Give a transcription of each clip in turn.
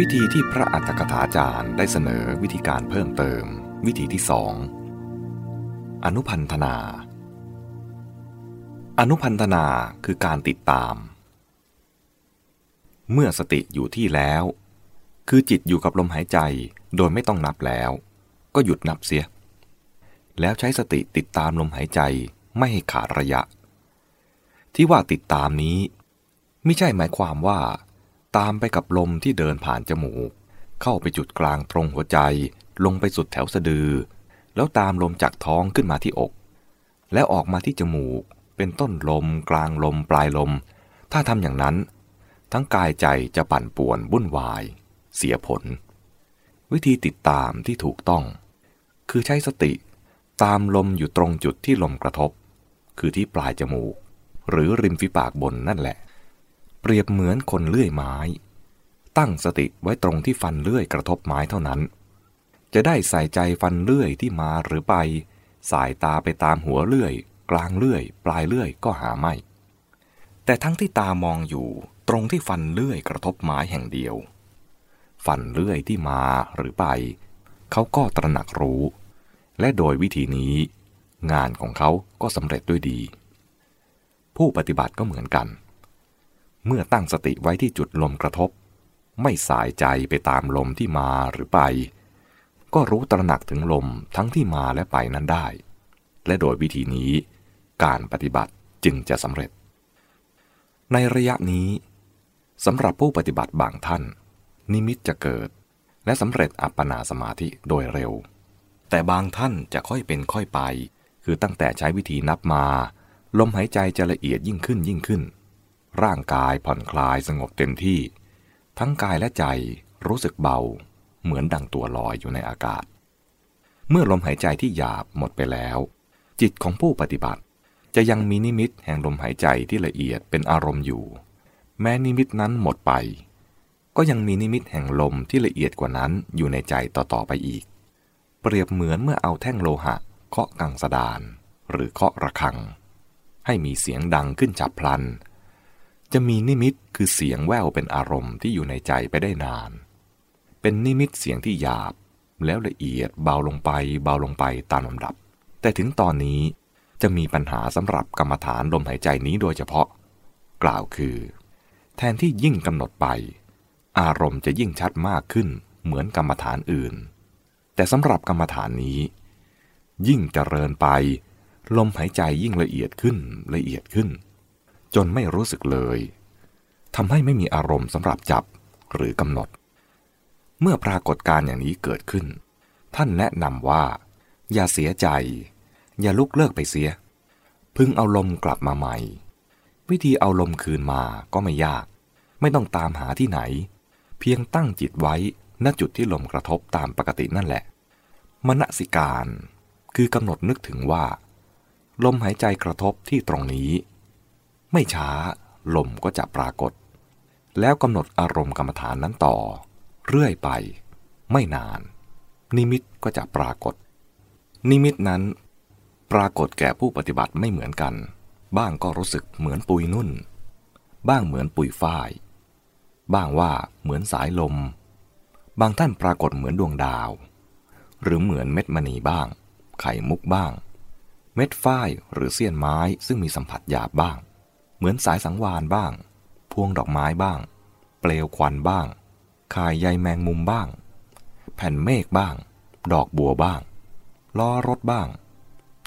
วิธีที่พระอัฏฐกถาจารย์ได้เสนอวิธีการเพิ่มเติม วิธีที่สองอนุพันธนา อนุพันธนาคือการติดตาม เมื่อสติอยู่ที่แล้ว คือจิตอยู่กับลมหายใจโดยไม่ต้องนับแล้ว ก็หยุดนับเสีย แล้วใช้สติติดตามลมหายใจไม่ให้ขาดระยะ ที่ว่าติดตามนี้ ไม่ใช่หมายความว่า ตามไปกับลมที่เดินผ่านจมูก เข้าไปจุดกลางตรงหัวใจ ลงไปสุดแถวสะดือ แล้วตามลมจากท้องขึ้นมาที่อก แล้วออกมาที่จมูก เป็นต้นลม กลางลมปลายลม ถ้าทำอย่างนั้น ทั้งกายใจจะปั่นป่วนวุ่นวาย เสียผล วิธีติดตามที่ถูกต้อง คือใช้สติตามลมอยู่ตรงจุดที่ลมกระทบ คือที่ปลายจมูก หรือริมฝีปากบนนั่นแหละ เปรียบเหมือนคนเลื่อยไม้ ตั้งสติไว้ตรงที่ฟันเลื่อยกระทบไม้เท่านั้น จะได้ใส่ใจฟันเลื่อยที่มาหรือไปสายตาไปตามหัวเลื่อย กลางเลื่อย ปลายเลื่อยก็หาไม่ แต่ทั้งที่ตามองอยู่ตรงที่ฟันเลื่อยกระทบไม้แห่งเดียว ฟันเลื่อยที่มาหรือไป เขาก็ตระหนักรู้ และโดยวิธีนี้ งานของเขาก็สำเร็จด้วยดี ผู้ปฏิบัติก็เหมือนกัน เมื่อตั้งสติไว้ที่จุดลมกระทบ ไม่สายใจไปตามลมที่มาหรือไป ก็รู้ตระหนักถึงลมทั้งที่มาและไปนั้นได้ และโดยวิธีนี้ การปฏิบัติจึงจะสำเร็จ ในระยะนี้สำหรับผู้ปฏิบัติบางท่าน นิมิตจะเกิด และสำเร็จอัปปนาสมาธิโดยเร็ว แต่บางท่านจะค่อยเป็นค่อยไป คือตั้งแต่ใช้วิธีนับมา ลมหายใจจะละเอียดยิ่งขึ้นยิ่งขึ้น ร่างกายผ่อนคลายสงบเต็มที่ ทั้งกายและใจรู้สึกเบา เหมือนดังตัวลอยอยู่ในอากาศ เมื่อลมหายใจที่หยาบหมดไปแล้ว จิตของผู้ปฏิบัติ จะยังมีนิมิตแห่งลมหายใจที่ละเอียดเป็นอารมณ์อยู่ แม้นิมิตนั้นหมดไป ก็ยังมีนิมิตแห่งลมที่ละเอียดกว่านั้นอยู่ในใจต่อๆไปอีก เปรียบเหมือนเมื่อเอาแท่งโลหะเคาะกังสดาน หรือเคาะระฆัง ให้มีเสียงดังขึ้นฉับพลัน จะมีนิมิตคือเสียงแว่วเป็นอารมณ์ที่อยู่ในใจไปได้นาน เป็นนิมิตเสียงที่หยาบ แล้วละเอียดเบาลงไปเบาลงไปตามลำดับ แต่ถึงตอนนี้จะมีปัญหาสำหรับกรรมฐานลมหายใจนี้โดยเฉพาะ กล่าวคือ แทนที่ยิ่งกำหนดไป อารมณ์จะยิ่งชัดมากขึ้นเหมือนกรรมฐานอื่น แต่สำหรับกรรมฐานนี้ ยิ่งเจริญไป ลมหายใจยิ่งละเอียดขึ้นละเอียดขึ้น จนไม่รู้สึกเลยทำให้ไม่มีอารมณ์สำหรับจับหรือกำหนด เมื่อปรากฏการอย่างนี้เกิดขึ้น ท่านแนะนำว่า อย่าเสียใจ อย่าลุกเลิกไปเสีย พึงเอาลมกลับมาใหม่ วิธีเอาลมคืนมาก็ไม่ยาก ไม่ต้องตามหาที่ไหน เพียงตั้งจิตไว้ณจุดที่ลมกระทบตามปกตินั่นแหละ มณสิการ คือกำหนดนึกถึงว่า ลมหายใจกระทบที่ตรงนี้ ไม่ช้า ลมก็จะปรากฏ แล้วกำหนดอารมณ์กรรมฐานนั้นต่อ เรื่อยไป ไม่นาน นิมิตก็จะปรากฏ นิมิตนั้น ปรากฏแก่ผู้ปฏิบัติไม่เหมือนกัน บ้างก็รู้สึกเหมือนปุยนุ่น บ้างเหมือนปุยฝ้าย บ้างว่าเหมือนสายลม บางท่านปรากฏเหมือนดวงดาว หรือเหมือนเม็ดมณีบ้าง ไข่มุกบ้าง เม็ดฝ้ายหรือเสี้ยนไม้ซึ่งมีสัมผัสหยาบบ้าง มือนสายสังวานบ้าง พวงดอกไม้บ้าง เปลวควันบ้างข่ายใยแมงมุมบ้าง แผ่นเมฆบ้าง ดอกบัวบ้าง ล้อรถบ้าง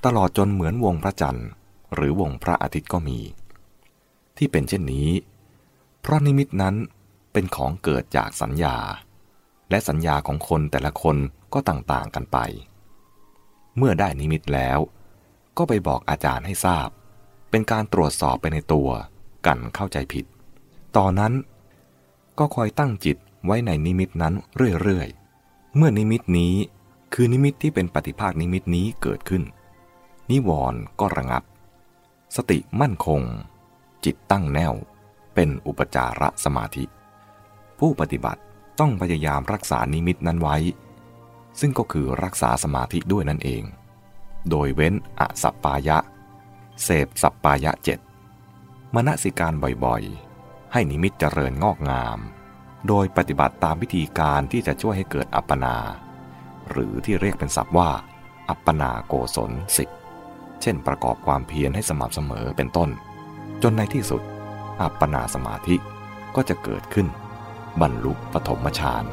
ตลอดจนเหมือนวงพระจันทร์ หรือวงพระอาทิตย์ก็มี ที่เป็นเช่นนี้ เพราะนิมิตนั้นเป็นของเกิดจากสัญญา และสัญญาของคนแต่ละคนก็ต่างๆกันไป เมื่อได้นิมิตแล้ว ก็ไปบอกอาจารย์ให้ทราบ เป็นการตรวจสอบไปในตัวกันเข้าใจผิดตอนนั้น ก็คอยตั้งจิตไว้ในนิมิตนั้นเรื่อยๆ เมื่อนิมิตนี้คือนิมิตที่เป็นปฏิภาคนิมิตนี้เกิดขึ้น นิวรณ์ก็ระงับ สติมั่นคง จิตตั้งแน่วเป็นอุปจารสมาธิ ผู้ปฏิบัติต้องพยายามรักษานิมิตนั้นไว้ ซึ่งก็คือรักษาสมาธิด้วยนั่นเอง โดยเว้นอสัปปายะ เสพสัปปายะเจ็ดมณสิการบ่อยๆ ให้นิมิตเจริญงอกงาม โดยปฏิบัติตามวิธีการที่จะช่วยให้เกิดอัปปนา หรือที่เรียกเป็นศัพท์ว่า อัปปนาโกศลสิบเช่นประกอบความเพียรให้สม่ำเสมอเป็นต้น จนในที่สุด อัปปนาสมาธิก็จะเกิดขึ้น บรรลุปฐมฌาน